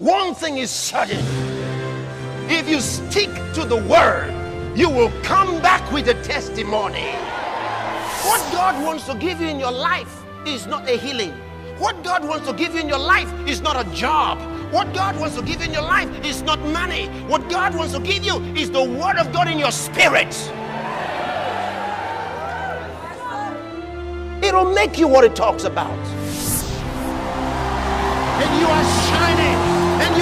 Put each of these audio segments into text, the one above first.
One thing is certain. If you stick to the word, you will come back with a testimony. What God wants to give you in your life is not a healing. What God wants to give you in your life is not a job. What God wants to give you in your life is not money. What God wants to give you is the word of God in your spirit. It'll make you what it talks about. And you are shining,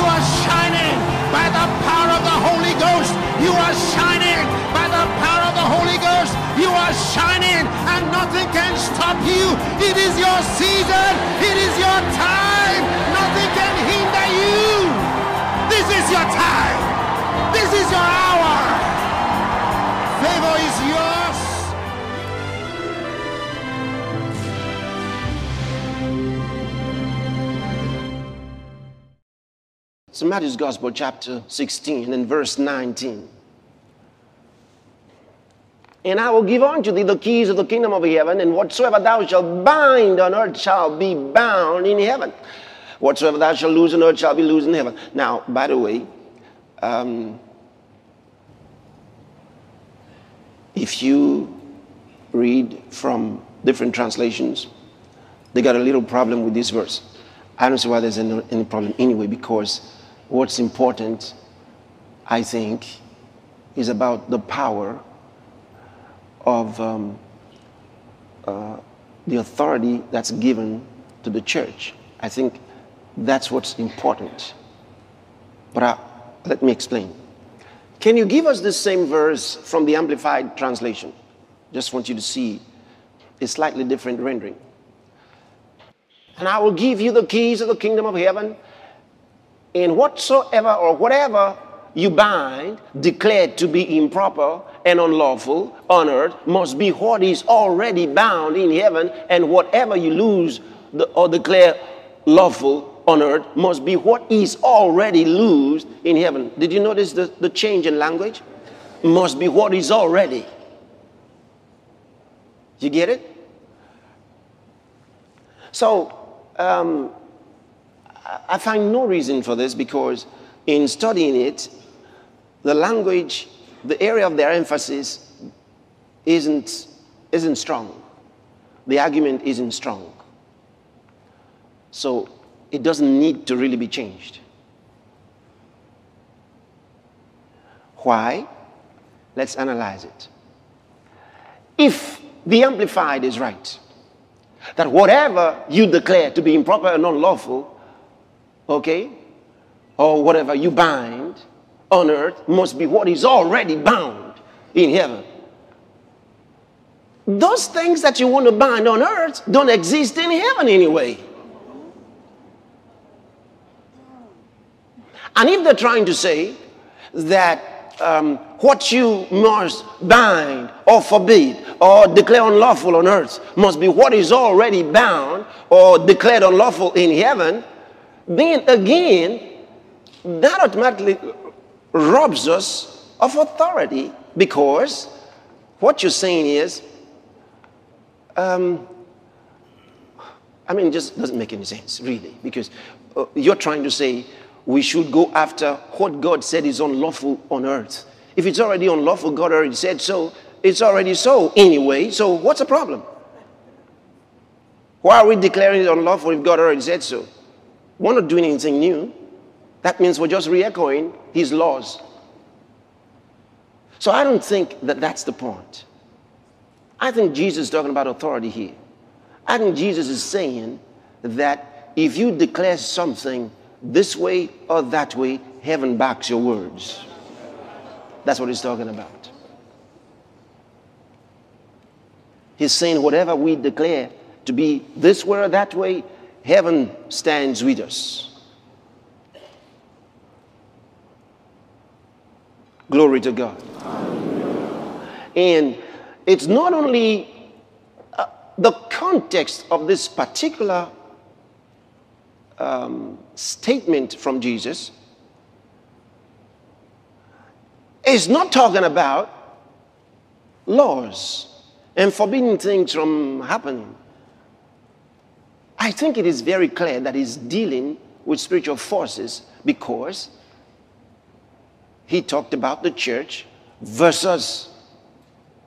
are shining by the power of the Holy Ghost. You are shining by the power of the Holy Ghost. You are shining, and nothing can stop you. It is your season, it is your time. Nothing can hinder you. This is your time, this is your hour. Favor is yours. So Matthew's Gospel, chapter 16 and verse 19. And I will give unto thee the keys of the kingdom of heaven, and whatsoever thou shalt bind on earth shall be bound in heaven. Whatsoever thou shalt loose on earth shall be loosed in heaven. Now, by the way, um, if you read from different translations, they got a little problem with this verse. I don't see why there's any problem anyway, because what's important, I think, is about the power of um, uh, the authority that's given to the church. I think that's what's important. But I, let me explain. Can you give us the same verse from the Amplified Translation? Just want you to see a slightly different rendering. And I will give you the keys of the kingdom of heaven, and whatsoever or whatever you bind, declared to be improper and unlawful on earth, must be what is already bound in heaven, and whatever you lose or declare lawful on earth must be what is already loosed in heaven. Did you notice the, the change in language? Must be what is already. You get it? So, um, I find no reason for this because in studying it, the language, the area of their emphasis isn't, isn't strong. The argument isn't strong. So it doesn't need to really be changed. Why? Let's analyze it. If the Amplified is right, that whatever you declare to be improper and unlawful, okay, or whatever you bind on earth must be what is already bound in heaven. Those things that you want to bind on earth don't exist in heaven anyway. And if they're trying to say that um, what you must bind or forbid or declare unlawful on earth must be what is already bound or declared unlawful in heaven, then again, that automatically robs us of authority because what you're saying is, um, I mean, it just doesn't make any sense, really, because uh, you're trying to say we should go after what God said is unlawful on earth. If it's already unlawful, God already said so, it's already so anyway, so what's the problem? Why are we declaring it unlawful if God already said so? We're not doing anything new. That means we're just re echoing His laws. So I don't think that that's the point. I think Jesus is talking about authority here. I think Jesus is saying that if you declare something this way or that way, heaven backs your words. That's what he's talking about. He's saying whatever we declare to be this way or that way, heaven stands with us. Glory to God. And it's not only uh, the context of this particular um, statement from Jesus is not talking about laws and forbidding things from happening. I think it is very clear that he's dealing with spiritual forces because he talked about the church versus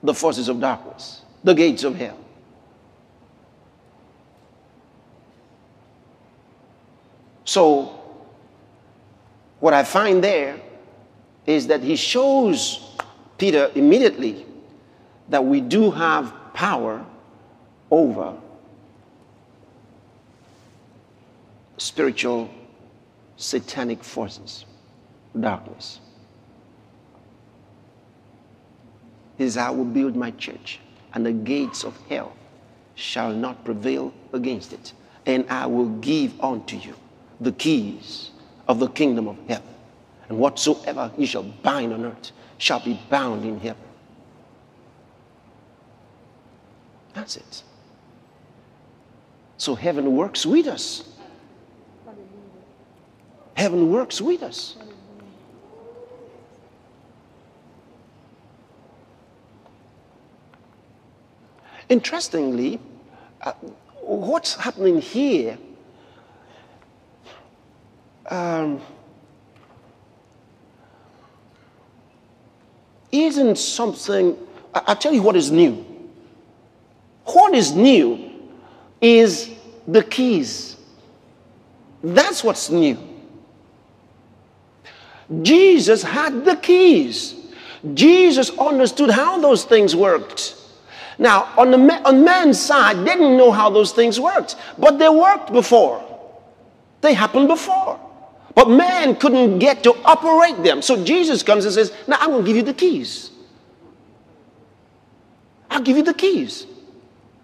the forces of darkness, the gates of hell. So, what I find there is that he shows Peter immediately that we do have power over spiritual satanic forces, darkness. He says, I will build my church, and the gates of hell shall not prevail against it. And I will give unto you the keys of the kingdom of heaven. And whatsoever you shall bind on earth shall be bound in heaven. That's it. So heaven works with us. Heaven works with us. Interestingly, uh, what's happening here um, isn't something, I, I'll tell you what is new. What is new is the keys. That's what's new. Jesus had the keys. Jesus understood how those things worked. Now, on the on man's side, didn't know how those things worked, but they worked before. They happened before. But man couldn't get to operate them. So Jesus comes and says, Now I'm going to give you the keys. I'll give you the keys.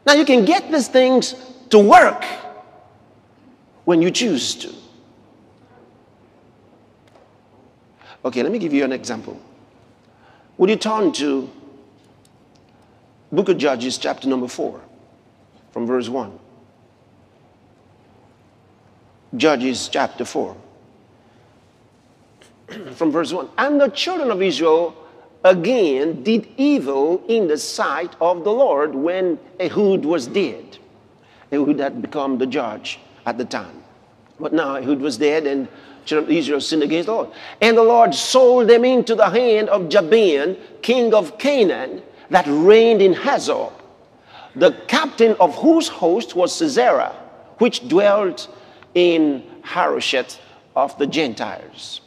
Now you can get these things to work when you choose to. Okay, let me give you an example. Would you turn to Book of Judges, chapter number 4, from verse 1? Judges, chapter 4 from verse 1. And the children of Israel again did evil in the sight of the Lord when Ehud was dead. Ehud had become the judge at the time. But now Ehud was dead and children of Israel sinned against the Lord. And the Lord sold them into the hand of Jabin, king of Canaan, that reigned in Hazor, the captain of whose host was Sisera, which dwelt in Harosheth of the Gentiles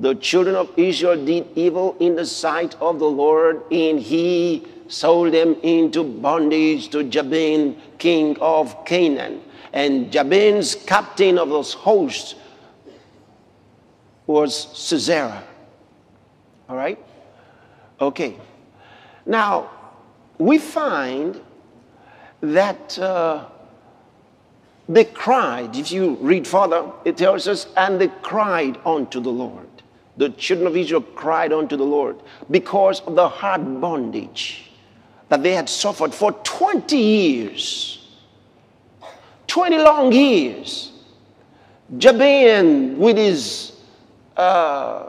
the children of Israel did evil in the sight of the Lord, and he sold them into bondage to Jabin, king of Canaan. And Jabin's captain of those hosts was Sisera. All right? Okay. Now, we find that uh, they cried. If you read further, it tells us, and they cried unto the Lord the children of Israel cried unto the Lord because of the hard bondage that they had suffered for 20 years. 20 long years. Jabin, with his uh,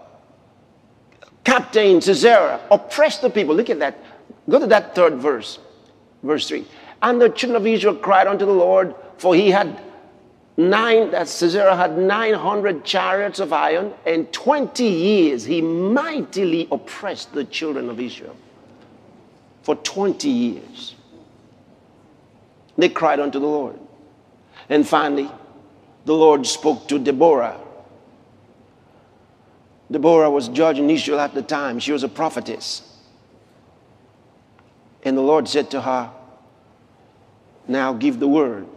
captain Sisera, oppressed the people. Look at that. Go to that third verse, verse 3. And the children of Israel cried unto the Lord, for he had nine, that Sisera had 900 chariots of iron, and 20 years he mightily oppressed the children of Israel. For 20 years. They cried unto the Lord. And finally, the Lord spoke to Deborah. Deborah was judge in Israel at the time. She was a prophetess. And the Lord said to her, Now give the word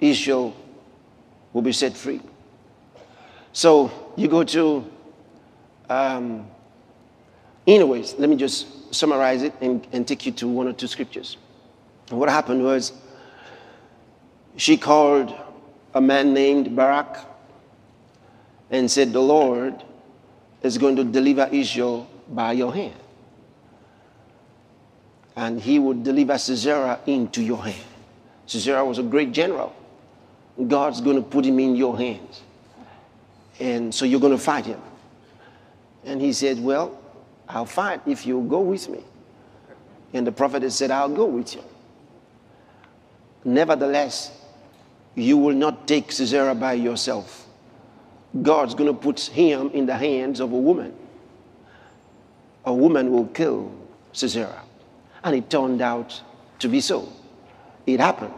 Israel will be set free. So you go to, um, anyways, let me just summarize it and, and take you to one or two scriptures. And what happened was she called a man named Barak and said, The Lord is going to deliver Israel by your hand. And he would deliver Sisera into your hand. Sisera was a great general. God's going to put him in your hands. And so you're going to fight him. And he said, Well, I'll fight if you go with me. And the prophet said, I'll go with you. Nevertheless, you will not take Sisera by yourself. God's going to put him in the hands of a woman. A woman will kill Sisera. And it turned out to be so. It happened.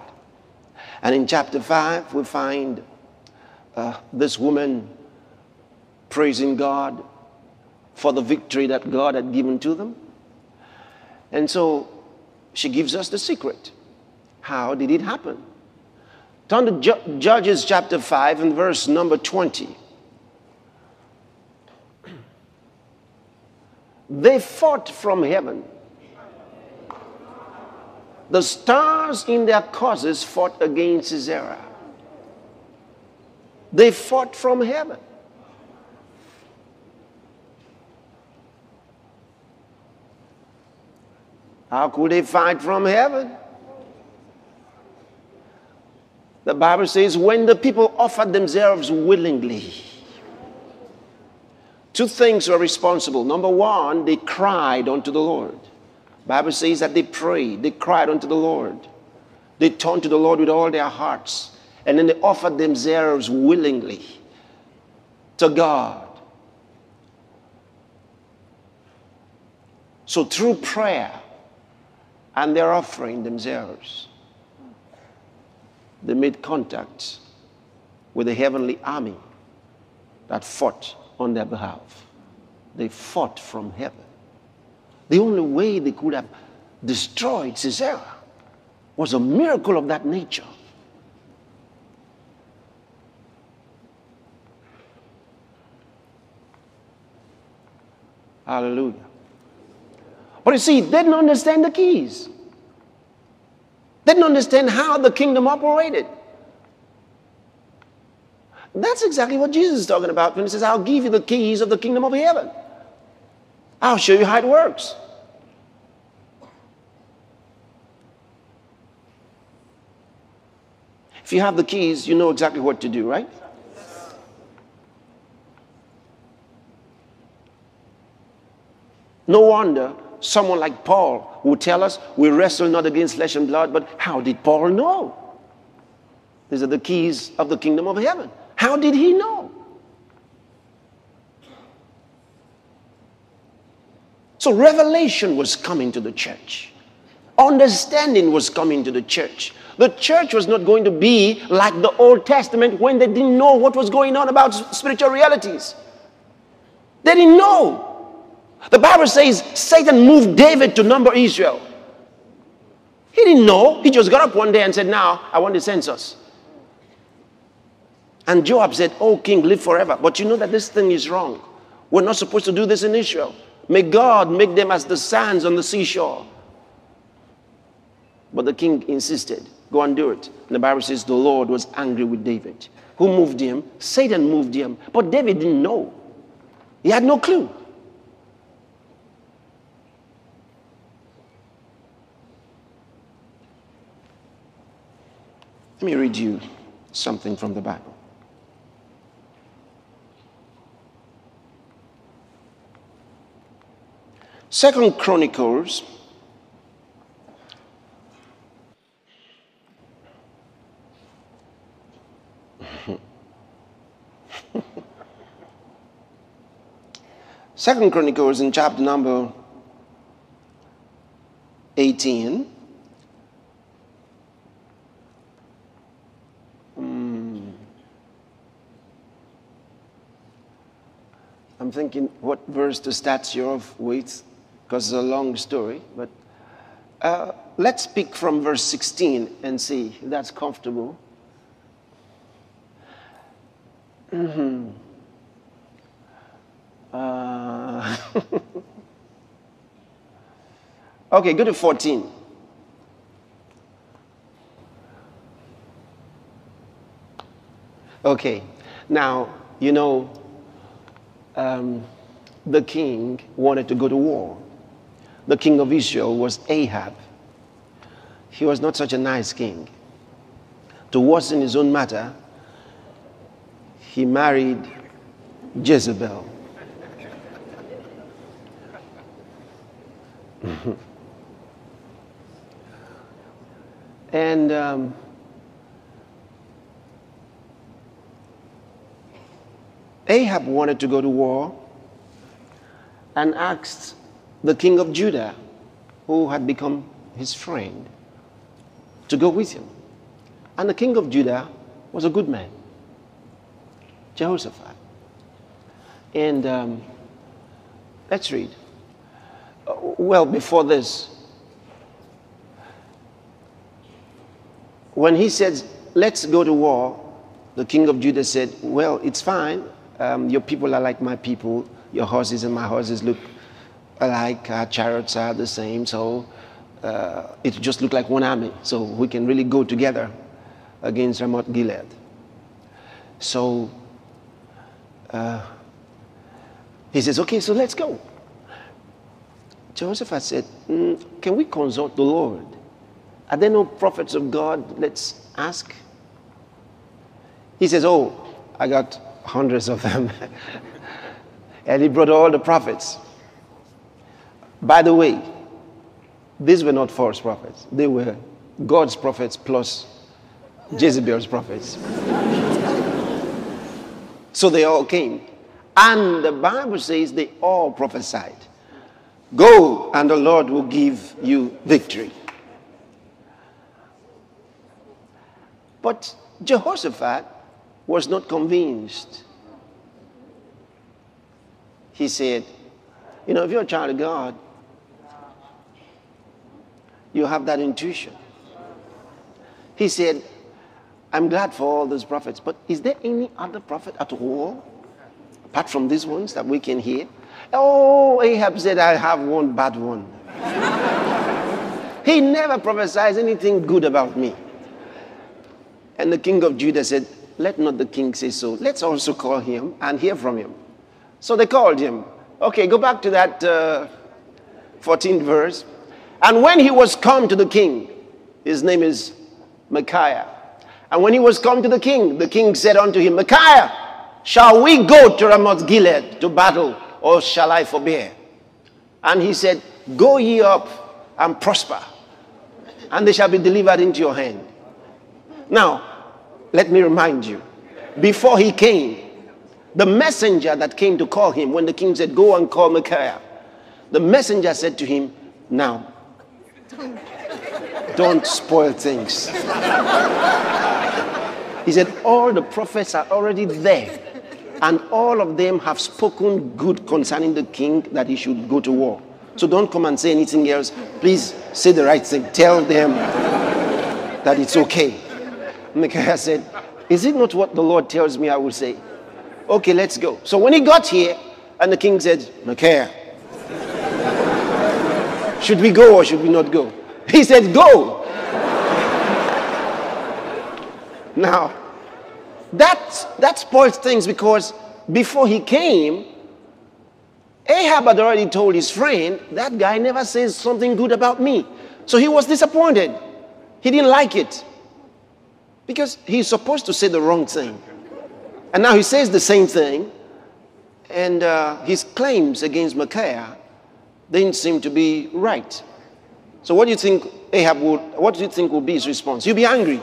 And in chapter 5, we find uh, this woman praising God for the victory that God had given to them. And so she gives us the secret. How did it happen? Turn to Ju- Judges chapter 5 and verse number 20. They fought from heaven. The stars in their causes fought against Sisera. They fought from heaven. How could they fight from heaven? The Bible says, when the people offered themselves willingly, two things were responsible. Number one, they cried unto the Lord. Bible says that they prayed, they cried unto the Lord. They turned to the Lord with all their hearts, and then they offered themselves willingly to God. So through prayer, and their offering themselves. They made contact with the heavenly army that fought on their behalf. They fought from heaven. The only way they could have destroyed Sisera was a miracle of that nature. Hallelujah. But you see, they didn't understand the keys. They didn't understand how the kingdom operated. That's exactly what Jesus is talking about when he says, I'll give you the keys of the kingdom of heaven. I'll show you how it works. If you have the keys, you know exactly what to do, right? No wonder someone like Paul would tell us we wrestle not against flesh and blood, but how did Paul know? These are the keys of the kingdom of heaven. How did he know? So revelation was coming to the church. Understanding was coming to the church. The church was not going to be like the Old Testament when they didn't know what was going on about spiritual realities. They didn't know. The Bible says Satan moved David to number Israel. He didn't know. He just got up one day and said, Now I want the census. And Joab said, Oh, king, live forever. But you know that this thing is wrong. We're not supposed to do this in Israel. May God make them as the sands on the seashore. But the king insisted, Go and do it. And the Bible says the Lord was angry with David. Who moved him? Satan moved him. But David didn't know. He had no clue. Let me read you something from the Bible. Second Chronicles Second Chronicles in chapter number 18 Thinking what verse the start of with, because it's a long story. But uh, let's pick from verse 16 and see if that's comfortable. Mm-hmm. Uh, okay, go to 14. Okay, now, you know, um, the king wanted to go to war. The king of Israel was Ahab. He was not such a nice king. To worsen his own matter, he married Jezebel. and um, Ahab wanted to go to war and asked the king of Judah, who had become his friend, to go with him. And the king of Judah was a good man, Jehoshaphat. And um, let's read. Well, before this, when he said, Let's go to war, the king of Judah said, Well, it's fine. Um, your people are like my people. Your horses and my horses look alike. Our chariots are the same. So uh, it just looked like one army. So we can really go together against Ramoth Gilead. So uh, he says, Okay, so let's go. Jehoshaphat said, mm, Can we consult the Lord? Are there no prophets of God? Let's ask. He says, Oh, I got hundreds of them. and he brought all the prophets. By the way, these were not false prophets, they were God's prophets plus Jezebel's prophets. so they all came. And the Bible says they all prophesied. Go, and the Lord will give you victory. But Jehoshaphat was not convinced. He said, You know, if you're a child of God, you have that intuition. He said, I'm glad for all those prophets, but is there any other prophet at all, apart from these ones that we can hear? Oh, Ahab said, I have one bad one. he never prophesies anything good about me. And the king of Judah said, let not the king say so. Let's also call him and hear from him. So they called him. Okay, go back to that uh, 14th verse. And when he was come to the king, his name is Micaiah. And when he was come to the king, the king said unto him, Micaiah, shall we go to Ramoth Gilead to battle, or shall I forbear? And he said, Go ye up and prosper, and they shall be delivered into your hand. Now, let me remind you, before he came, the messenger that came to call him, when the king said, Go and call Micaiah, the messenger said to him, Now, don't spoil things. he said, All the prophets are already there, and all of them have spoken good concerning the king that he should go to war. So don't come and say anything else. Please say the right thing. Tell them that it's okay. Micaiah said, Is it not what the Lord tells me I will say? Okay, let's go. So when he got here, and the king said, Micaiah, should we go or should we not go? He said, Go. now, that, that spoils things because before he came, Ahab had already told his friend, That guy never says something good about me. So he was disappointed. He didn't like it. Because he's supposed to say the wrong thing. And now he says the same thing. And uh, his claims against Micaiah didn't seem to be right. So what do you think Ahab would, what do you think would be his response? He'll be angry.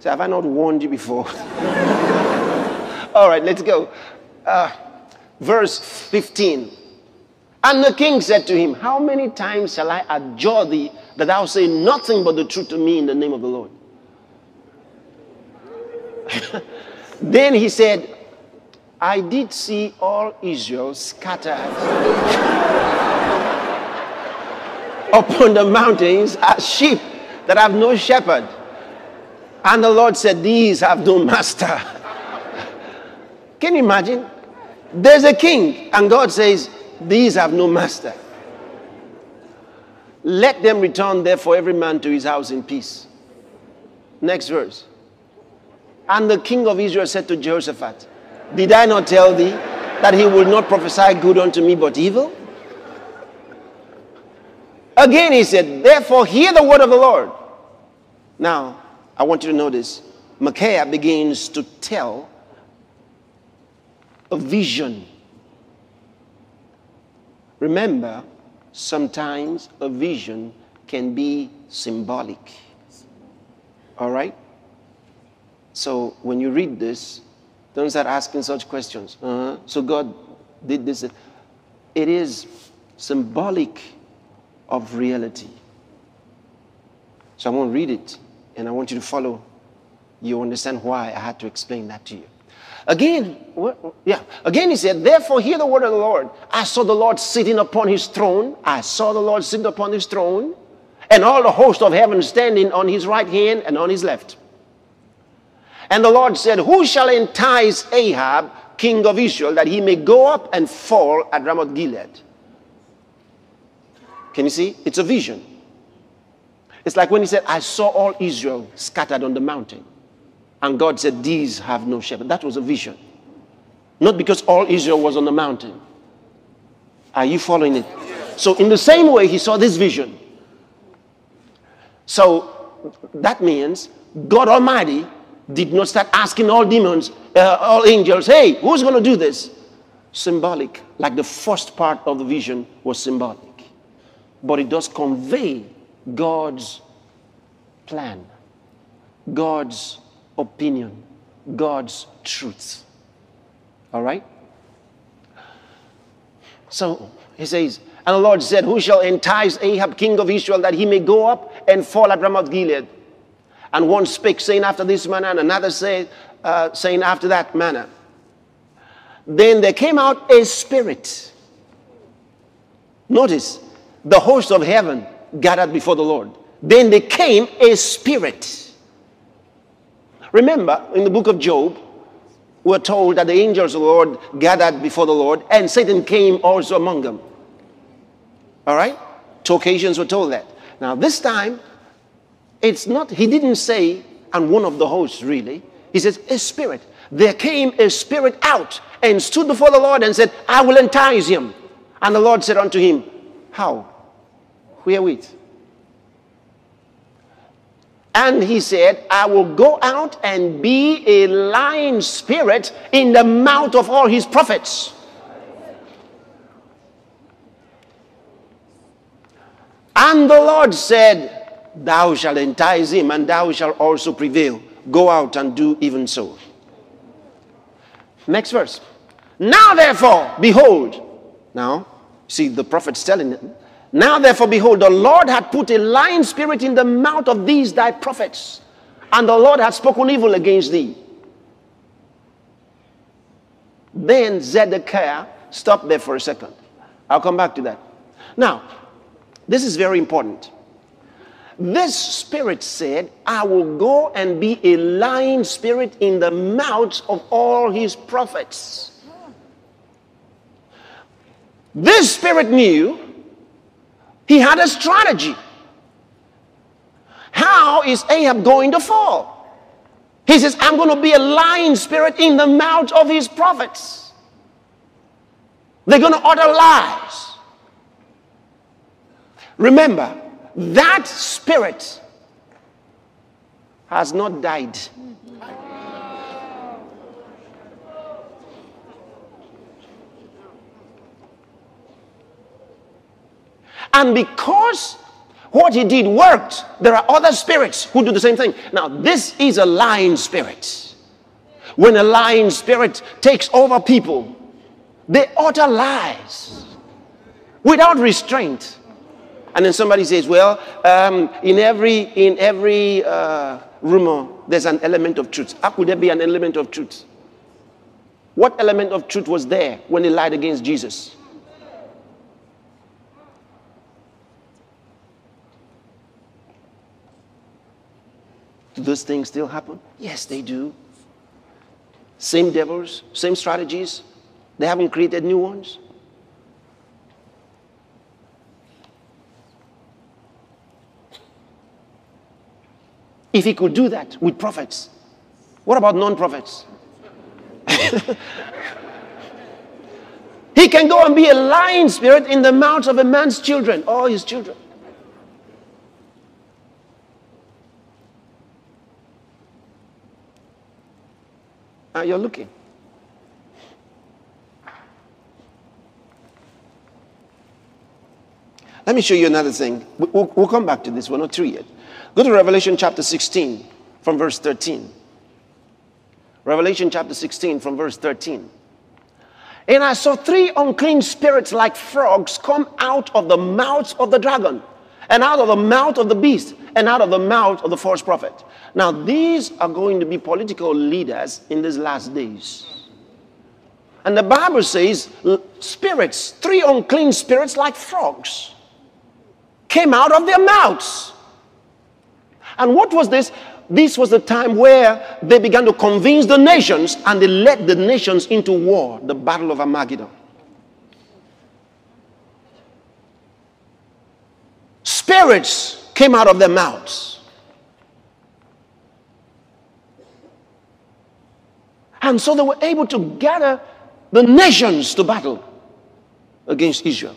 Say, have I not warned you before? All right, let's go. Uh, verse 15. And the king said to him, How many times shall I adjure thee that thou say nothing but the truth to me in the name of the Lord? then he said, I did see all Israel scattered upon the mountains as sheep that have no shepherd. And the Lord said, These have no master. Can you imagine? There's a king, and God says, These have no master. Let them return, therefore, every man to his house in peace. Next verse. And the king of Israel said to Jehoshaphat, Did I not tell thee that he will not prophesy good unto me but evil? Again he said, Therefore hear the word of the Lord. Now, I want you to notice, Micaiah begins to tell a vision. Remember, sometimes a vision can be symbolic. All right? So when you read this, Don't start asking such questions. Uh-huh. So God did this. It is symbolic of reality. So I won't read it, and I want you to follow. You understand why I had to explain that to you. Again, what, yeah. Again, he said, Therefore, hear the word of the Lord. I saw the Lord sitting upon his throne. I saw the Lord sitting upon his throne, and all the host of heaven standing on his right hand and on his left. And the Lord said, Who shall entice Ahab, king of Israel, that he may go up and fall at Ramoth Gilead? Can you see? It's a vision. It's like when he said, I saw all Israel scattered on the mountain. And God said, These have no shepherd. That was a vision. Not because all Israel was on the mountain. Are you following it? So, in the same way, he saw this vision. So, that means God Almighty did not start asking all demons, uh, all angels, hey, who's going to do this? Symbolic, like the first part of the vision was symbolic. But it does convey God's plan, God's opinion, God's truth. All right? So he says, and the Lord said, Who shall entice Ahab, king of Israel, that he may go up and fall at Ramoth Gilead? And one spake, saying after this manner, and another say, uh, saying after that manner. Then there came out a spirit. Notice, the host of heaven gathered before the Lord. Then there came a spirit. Remember, in the book of Job, we're told that the angels of the Lord gathered before the Lord, and Satan came also among them. All right? Two occasions were told that. Now, this time, it's not, he didn't say, and one of the hosts really. He says, a spirit. There came a spirit out and stood before the Lord and said, I will entice him. And the Lord said unto him, How? Wherewith? And he said, I will go out and be a lying spirit in the mouth of all his prophets. And the Lord said, Thou shalt entice him, and thou shalt also prevail. Go out and do even so. Next verse. Now, therefore, behold. Now, see, the prophet's telling them, now, therefore, behold, the Lord had put a lying spirit in the mouth of these thy prophets, and the Lord had spoken evil against thee. Then Zedekiah, stop there for a second. I'll come back to that. Now, this is very important. This spirit said, I will go and be a lying spirit in the mouths of all his prophets. This spirit knew he had a strategy. How is Ahab going to fall? He says, I'm going to be a lying spirit in the mouth of his prophets. They're going to utter lies. Remember, that spirit has not died. And because what he did worked, there are other spirits who do the same thing. Now, this is a lying spirit. When a lying spirit takes over people, they utter lies without restraint. And then somebody says, well, um, in every, in every uh, rumor, there's an element of truth. How could there be an element of truth? What element of truth was there when they lied against Jesus? Do those things still happen? Yes, they do. Same devils, same strategies. They haven't created new ones. If he could do that with prophets, what about non prophets? he can go and be a lying spirit in the mouth of a man's children, all his children. Now you're looking. Let me show you another thing. We'll, we'll, come back to this. We're not through yet. Go to Revelation chapter 16 from verse 13. Revelation chapter 16 from verse 13. And I saw three unclean spirits like frogs come out of the mouth of the dragon, and out of the mouth of the beast, and out of the mouth of the false prophet. Now, these are going to be political leaders in these last days. And the Bible says, spirits, three unclean spirits like frogs, came out of their mouths. And what was this? This was the time where they began to convince the nations and they led the nations into war, the Battle of Armageddon. Spirits came out of their mouths. And so they were able to gather the nations to battle against Israel.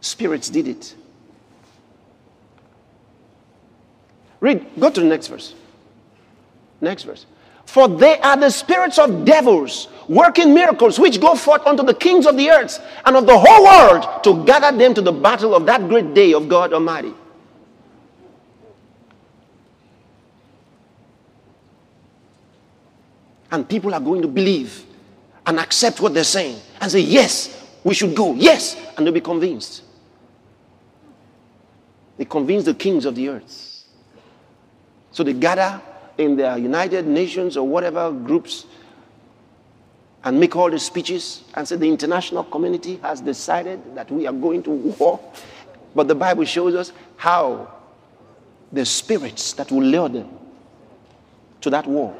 Spirits did it. Read, go to the next verse. Next verse. For they are the spirits of devils working miracles which go forth unto the kings of the earth and of the whole world to gather them to the battle of that great day of God Almighty. And people are going to believe and accept what they're saying and say, Yes, we should go. Yes. And they'll be convinced. They convince the kings of the earth. So they gather in their United Nations or whatever groups and make all the speeches and say the international community has decided that we are going to war. But the Bible shows us how the spirits that will lure them to that war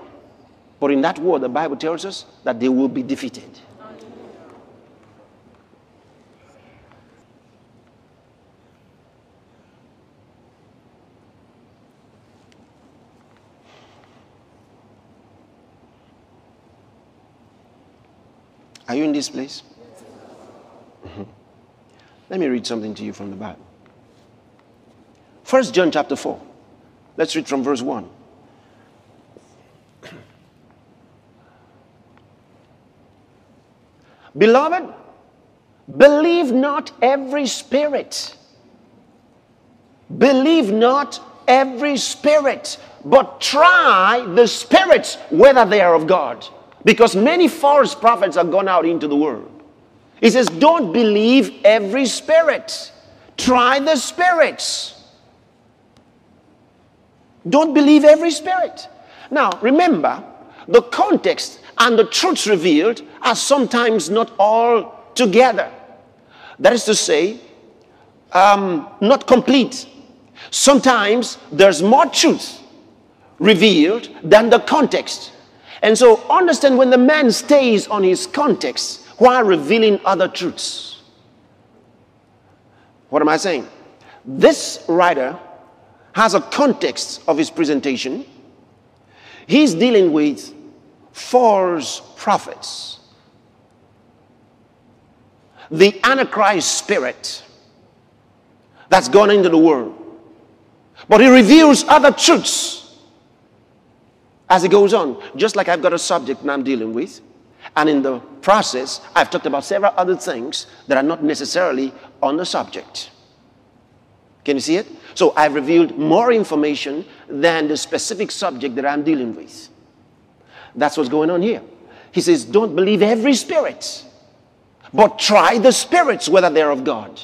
but in that war, the Bible tells us that they will be defeated. Are you in this place? Mm-hmm. Let me read something to you from the Bible. First John chapter 4. Let's read from verse 1. Beloved, believe not every spirit. Believe not every spirit, but try the spirits whether they are of God. Because many false prophets are gone out into the world. He says, Don't believe every spirit, try the spirits. Don't believe every spirit. Now, remember, the context and the truths revealed are sometimes not all together. That is to say, um, not complete. Sometimes there's more truth revealed than the context. And so understand when the man stays on his context while revealing other truths. What am I saying? This writer has a context of his presentation. He's dealing with false prophets. The Antichrist spirit that's gone into the world. But he reveals other truths as it goes on. Just like I've got a subject that I'm dealing with. And in the process, I've talked about several other things that are not necessarily on the subject. Can you see it? So I've revealed more information than the specific subject that I'm dealing with. That's what's going on here. He says, Don't believe every spirit, but try the spirits whether they're of God.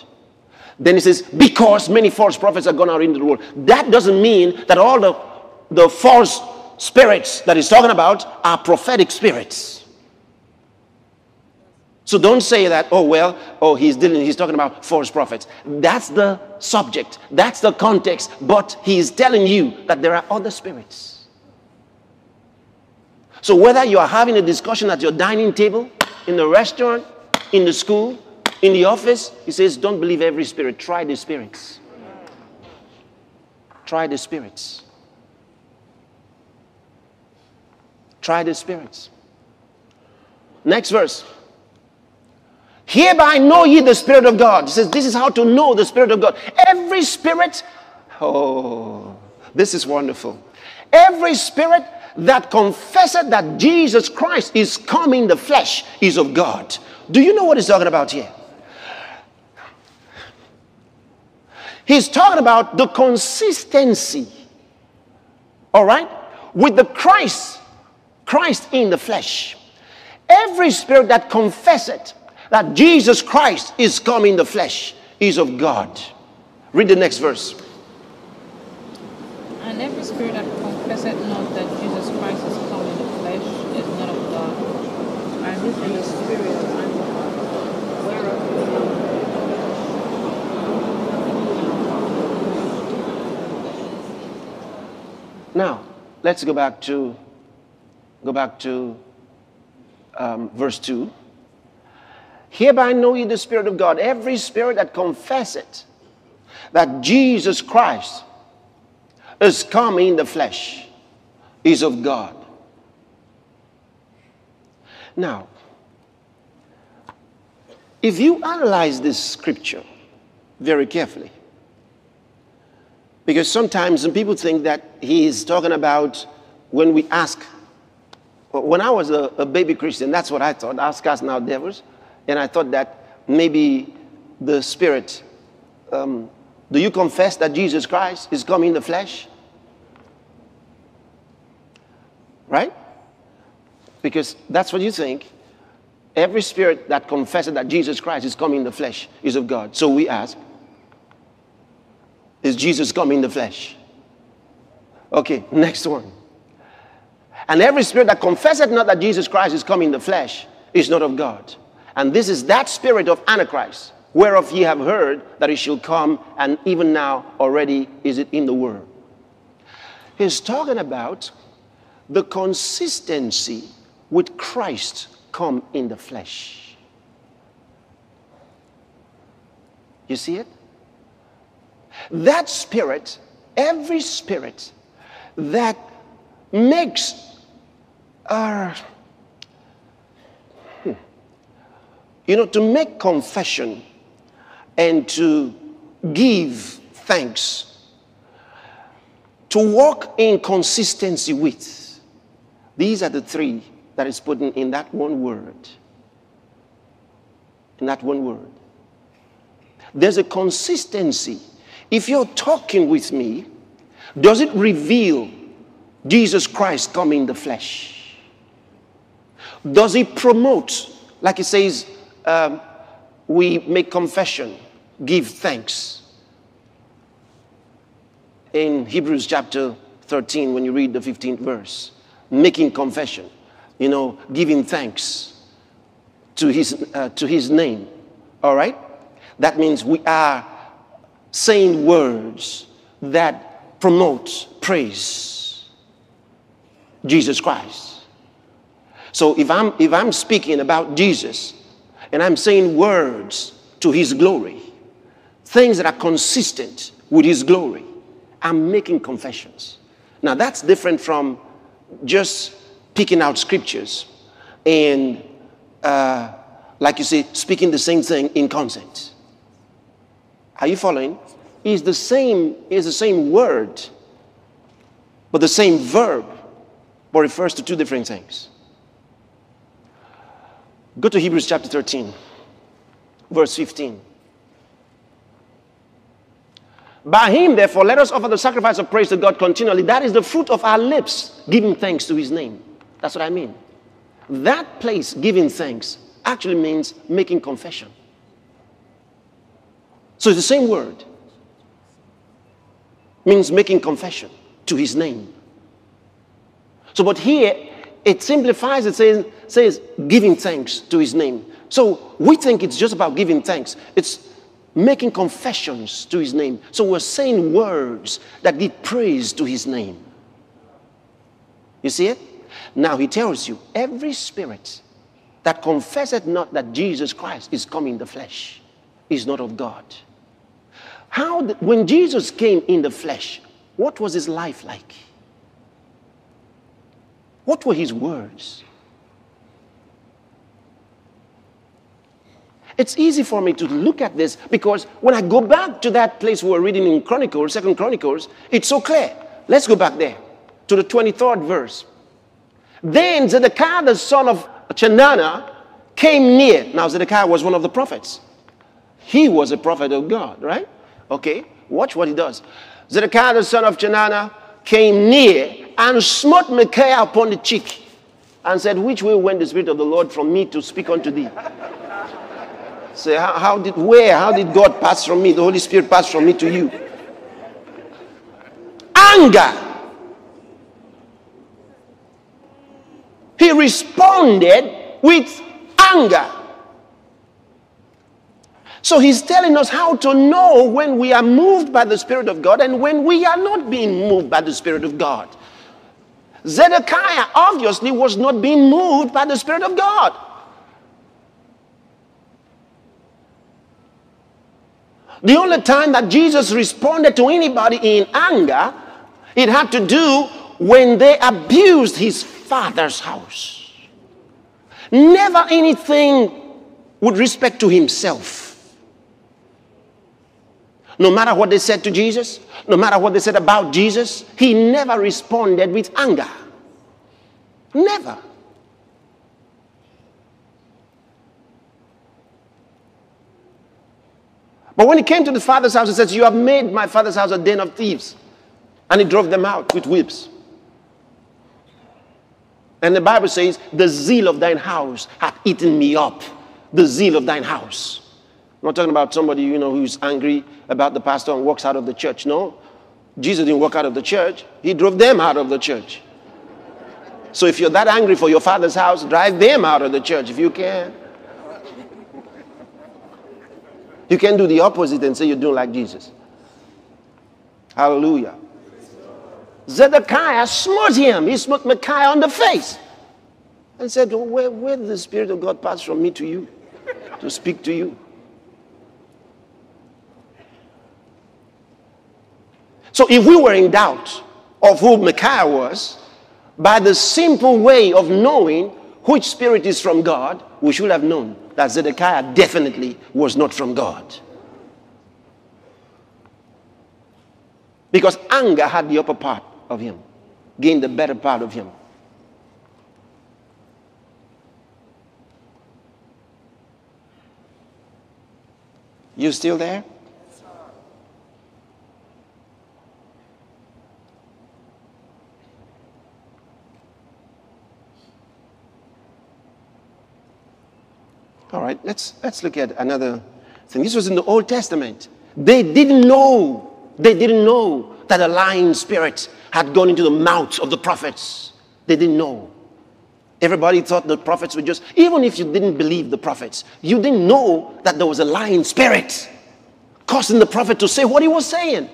Then he says, Because many false prophets are gone out into the world. That doesn't mean that all the, the false spirits that he's talking about are prophetic spirits. So don't say that, oh, well, oh, he's dealing, he's talking about false prophets. That's the subject, that's the context, but he's telling you that there are other spirits. So whether you are having a discussion at your dining table, in the restaurant, in the school, in the office, he says, don't believe every spirit. Try the spirits. Try the spirits. Try the spirits. Next verse. Hereby know ye the Spirit of God. He says, This is how to know the Spirit of God. Every spirit, oh, this is wonderful. Every spirit that confesseth that Jesus Christ is come in the flesh is of God. Do you know what he's talking about here? He's talking about the consistency All right? With the Christ, Christ in the flesh. Every spirit that confesseth that Jesus Christ is come in the flesh is of God. Read the next verse. And every spirit that confesseth not that Jesus Christ is come in the flesh is not of God. And this is the spirit of Antichrist, whereof Now, let's go back to go back to um, verse 2. Hereby know ye the Spirit of God. Every spirit that confesseth that Jesus Christ is come in the flesh is of God. Now, if you analyze this scripture very carefully, because sometimes some people think that he is talking about when we ask. When I was a, a baby Christian, that's what I thought. Ask us now, devils. And I thought that maybe the Spirit, um, do you confess that Jesus Christ is coming in the flesh? Right? Because that's what you think. Every spirit that confesses that Jesus Christ is coming in the flesh is of God. So we ask, is Jesus coming in the flesh? Okay, next one. And every spirit that confesseth not that Jesus Christ is come in the flesh is not of God. And this is that spirit of Antichrist, whereof ye have heard that it shall come, and even now already is it in the world. He's talking about the consistency with Christ come in the flesh. You see it? That spirit, every spirit that makes hmm, you know, to make confession and to give thanks, to walk in consistency with. These are the three that is put in, in that one word. In that one word. There's a consistency if you're talking with me, does it reveal Jesus Christ coming in the flesh? Does it promote, like it says, um, we make confession, give thanks? In Hebrews chapter 13, when you read the 15th verse, making confession, you know, giving thanks to his, uh, to his name. All right? That means we are saying words that promote praise Jesus Christ. So if I'm if I'm speaking about Jesus and I'm saying words to his glory, things that are consistent with his glory, I'm making confessions. Now that's different from just picking out scriptures and uh, like you say, speaking the same thing in consent. Are you following? Is the same, is the same word, but the same verb, but refers to two different things. Go to Hebrews chapter 13, verse 15. By him, therefore, let us offer the sacrifice of praise to God continually. That is the fruit of our lips, giving thanks to his name. That's what I mean. That place, giving thanks, actually means making confession. So it's the same word. Means making confession to his name. So, but here it simplifies it, says, says giving thanks to his name. So we think it's just about giving thanks. It's making confessions to his name. So we're saying words that give praise to his name. You see it? Now he tells you every spirit that confesseth not that Jesus Christ is come in the flesh is not of God. How, the, when Jesus came in the flesh, what was his life like? What were his words? It's easy for me to look at this because when I go back to that place we were reading in Chronicles, Second Chronicles, it's so clear. Let's go back there to the 23rd verse. Then Zedekiah, the son of Chenaanah, came near. Now, Zedekiah was one of the prophets. He was a prophet of God, right? Okay, watch what he does. Zedekiah the son of Chenaanah came near and smote Micaiah upon the cheek and said, Which way went the Spirit of the Lord from me to speak unto thee? Say, how, how did, where, how did God pass from me, the Holy Spirit pass from me to you? Anger. He responded with anger. So he's telling us how to know when we are moved by the Spirit of God and when we are not being moved by the Spirit of God. Zedekiah obviously was not being moved by the Spirit of God. The only time that Jesus responded to anybody in anger, it had to do when they abused his father's house. Never anything with respect to himself. No matter what they said to Jesus, no matter what they said about Jesus, he never responded with anger. Never. But when he came to the father's house, he says, You have made my father's house a den of thieves. And he drove them out with whips. And the Bible says, The zeal of thine house hath eaten me up. The zeal of thine house. I'm not talking about somebody, you know, who's angry about the pastor and walks out of the church. No. Jesus didn't walk out of the church. He drove them out of the church. So if you're that angry for your father's house, drive them out of the church if you can. You can do the opposite and say you're doing like Jesus. Hallelujah. Zedekiah smote him. He smote Micaiah on the face and said, where, where did the Spirit of God pass from me to you to speak to you? So if we were in doubt of who Micaiah was, by the simple way of knowing which spirit is from God, we should have known that Zedekiah definitely was not from God. Because anger had the upper part of him, gained the better part of him. You still there? Let's, let's look at another thing. This was in the Old Testament. They didn't know, they didn't know that a lying spirit had gone into the mouths of the prophets. They didn't know. Everybody thought the prophets were just, even if you didn't believe the prophets, you didn't know that there was a lying spirit causing the prophet to say what he was saying.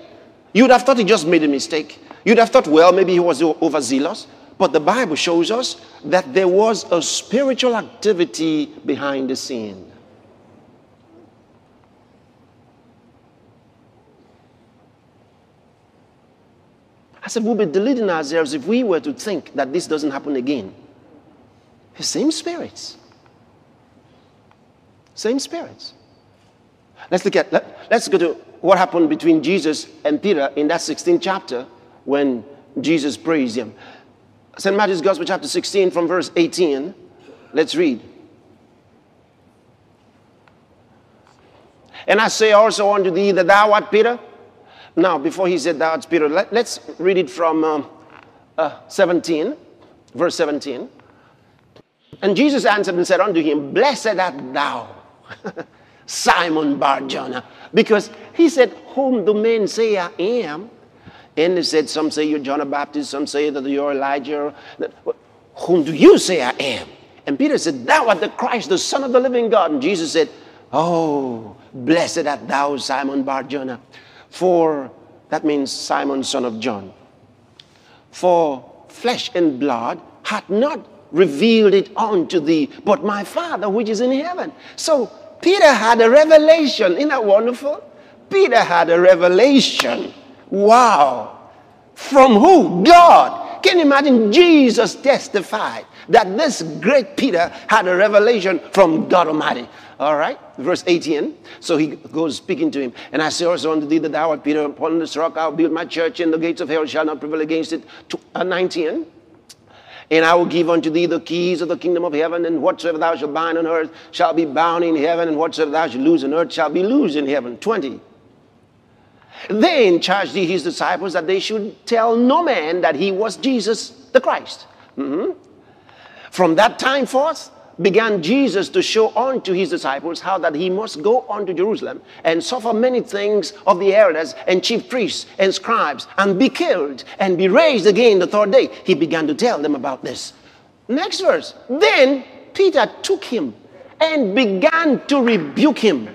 You'd have thought he just made a mistake. You'd have thought, well, maybe he was overzealous. But the Bible shows us that there was a spiritual activity behind the scene. I said, we'll be deluding ourselves if we were to think that this doesn't happen again. The same spirits. Same spirits. Let's look at, let, let's go to what happened between Jesus and Peter in that 16th chapter when Jesus praised him. St. Matthew's Gospel, chapter 16, from verse 18. Let's read. And I say also unto thee that thou art Peter. Now, before he said thou art Peter, let, us read it from uh, uh, 17, verse 17. And Jesus answered and said unto him, Blessed art thou, Simon Barjona, because he said, Whom do men say I am? And they said, Some say you're John the Baptist, some say that you're Elijah. Whom do you say I am? And Peter said, Thou art the Christ, the Son of the living God. And Jesus said, Oh, blessed art thou, Simon Barjona. For, that means Simon, son of John. For flesh and blood hath not revealed it unto thee, but my Father which is in heaven. So Peter had a revelation. Isn't that wonderful? Peter had a revelation Wow. From who? God. Can you imagine? Jesus testified that this great Peter had a revelation from God Almighty. All right, verse 18. So he goes speaking to him. And I say also unto thee that thou art Peter, upon this rock I'll build my church, and the gates of hell shall not prevail against it. Uh, 19. And I will give unto thee the keys of the kingdom of heaven, and whatsoever thou shalt bind on earth shall be bound in heaven, and whatsoever thou shalt loose on earth shall be loosed in heaven. 20. Then charged his disciples that they should tell no man that he was Jesus the Christ. Mhm. From that time forth began Jesus to show unto his disciples how that he must go unto Jerusalem and suffer many things of the elders and chief priests and scribes and be killed and be raised again the third day. He began to tell them about this. Next verse. Then Peter took him and began to rebuke him.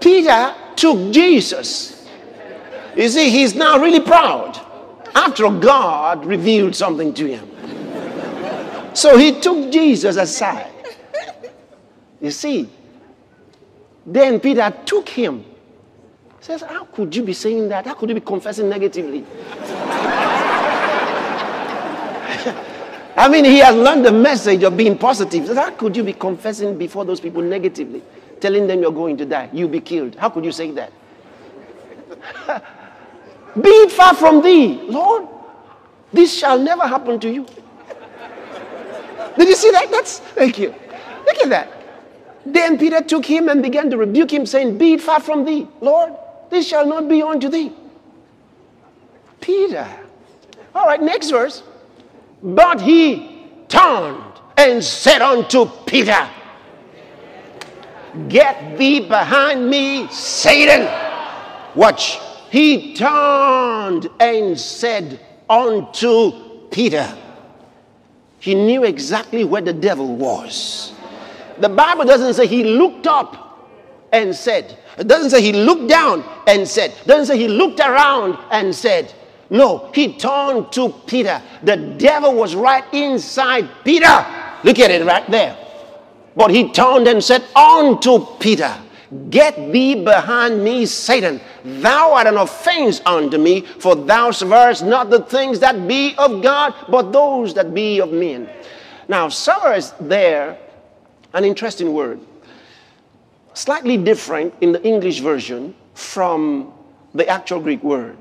Peter took Jesus. You see, he's now really proud after God revealed something to him. So he took Jesus aside. You see, then Peter took him. Says, How could you be saying that? How could you be confessing negatively? I mean, he has learned the message of being positive. Says, How could you be confessing before those people negatively, telling them you're going to die, you'll be killed? How could you say that? be it far from thee, Lord. This shall never happen to you. Did you see that? That's thank you. Look at that. Then Peter took him and began to rebuke him, saying, Be it far from thee, Lord, this shall not be unto thee. Peter. All right, next verse. But he turned and said unto Peter, Get thee behind me, Satan. Watch. He turned and said unto Peter, he knew exactly where the devil was. The Bible doesn't say he looked up and said, it doesn't say he looked down and said, it doesn't say he looked around and said. No, he turned to Peter. The devil was right inside Peter. Look at it right there. But he turned and said unto Peter, Get thee behind me, Satan. Thou art an offense unto me, for thou swearest not the things that be of God, but those that be of men. Now, swear is there an interesting word. Slightly different in the English version from the actual Greek word.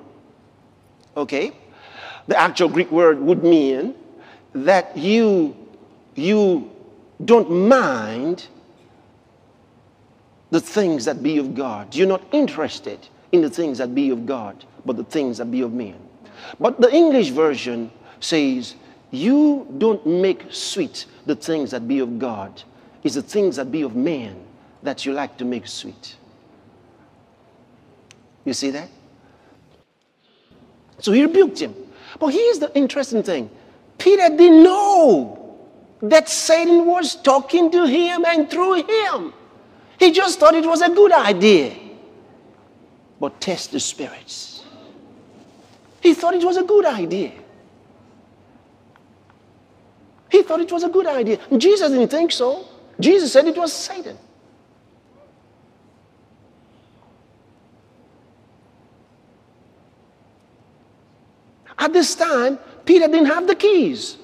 Okay? The actual Greek word would mean that you, you don't mind the things that be of God. You're not interested in the things that be of God, but the things that be of men. But the English version says, You don't make sweet the things that be of God, it's the things that be of men that you like to make sweet. You see that? So he rebuked him. But here's the interesting thing Peter didn't know that Satan was talking to him and through him. He just thought it was a good idea. But test the spirits. He thought it was a good idea. He thought it was a good idea. Jesus didn't think so. Jesus said it was Satan. At this time, Peter didn't have the keys.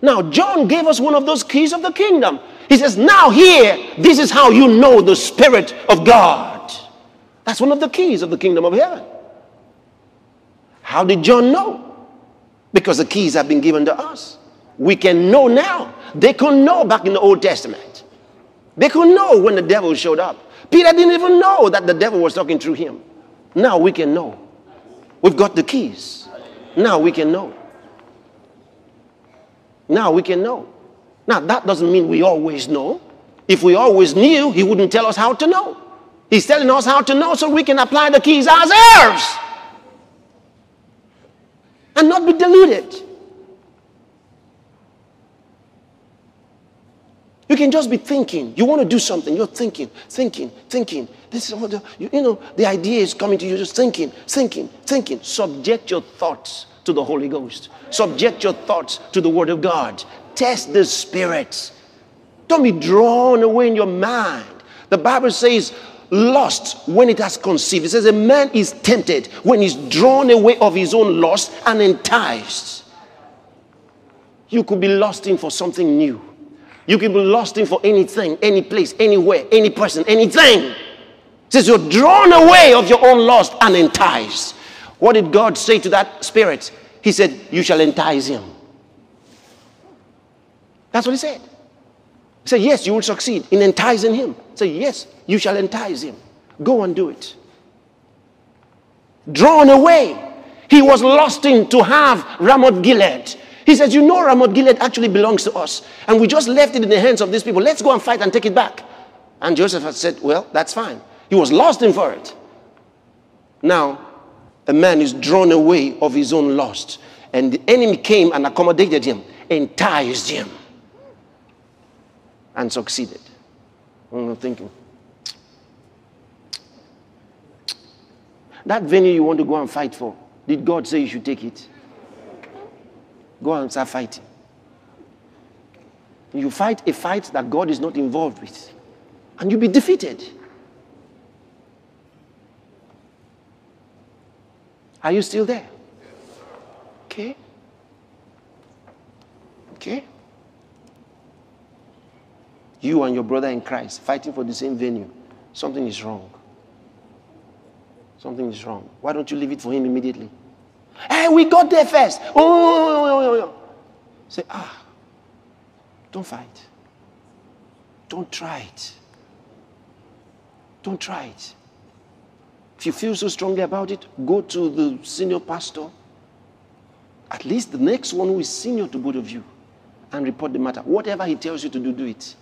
Now, John gave us one of those keys of the kingdom. He says, Now, here, this is how you know the Spirit of God. That's one of the keys of the kingdom of heaven. How did John know? Because the keys have been given to us. We can know now. They couldn't know back in the Old Testament. They couldn't know when the devil showed up. Peter didn't even know that the devil was talking through him. Now we can know. We've got the keys. Now we can know. Now we can know. Now that doesn't mean we always know. If we always knew, he wouldn't tell us how to know. He's telling us how to know so we can apply the keys ourselves and not be deluded. You can just be thinking. You want to do something. You're thinking, thinking, thinking. This is what the, you, you know, the idea is coming to you. Just thinking, thinking, thinking. Subject your thoughts to the Holy Ghost. Subject your thoughts to the Word of God. Test the spirits. Don't be drawn away in your mind. The Bible says, lust when it has conceived. It says, a man is tempted when he's drawn away of his own lust and enticed. You could be lusting for something new. You can be lusting for anything, any place, anywhere, any person, anything. It says you're drawn away of your own lust and enticed. What did God say to that spirit? He said, You shall entice him. That's what he said. He said, Yes, you will succeed in enticing him. Say, Yes, you shall entice him. Go and do it. drawn away. He was lusting to have Ramoth Gilead. He says, You know, Ramoth Gilead actually belongs to us. And we just left it in the hands of these people. Let's go and fight and take it back. And Joseph had said, Well, that's fine. He was lusting for it. Now, a man is drawn away of his own lust. And the enemy came and accommodated him, enticed him, and succeeded. Mm, I'm thinking. That venue you want to go and fight for, did God say you should take it? Go and start fighting. You fight a fight that God is not involved with, and you'll be defeated. Are you still there? Okay. Okay. You and your brother in Christ fighting for the same venue. Something is wrong. Something is wrong. Why don't you leave it for him immediately? Hey, we got there first. Oh, oh, oh, oh, oh. Say, ah, don't fight. Don't try it. Don't try it. If you feel so strongly about it, go to the senior pastor, at least the next one who is senior to both of you, and report the matter. Whatever he tells you to do, do it.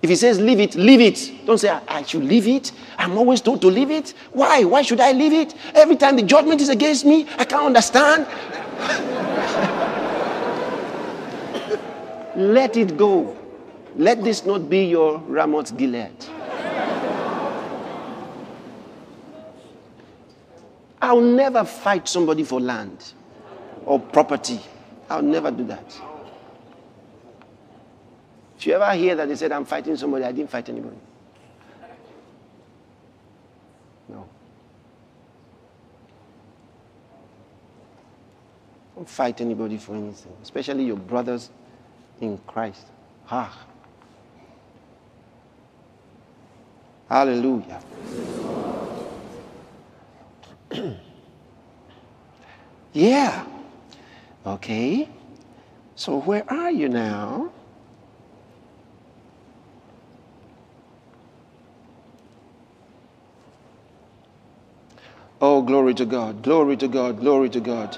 If he says leave it, leave it. Don't say, I should leave it. I'm always told to leave it. Why? Why should I leave it? Every time the judgment is against me, I can't understand. Let it go. Let this not be your Ramoth Gilead. I'll never fight somebody for land or property. I'll never do that. If you ever hear that they said, I'm fighting somebody, I didn't fight anybody. No. Don't fight anybody for anything, especially your brothers in Christ. Ah. Hallelujah. yeah. Okay. So where are you now? Oh, glory to God, glory to God, glory to God.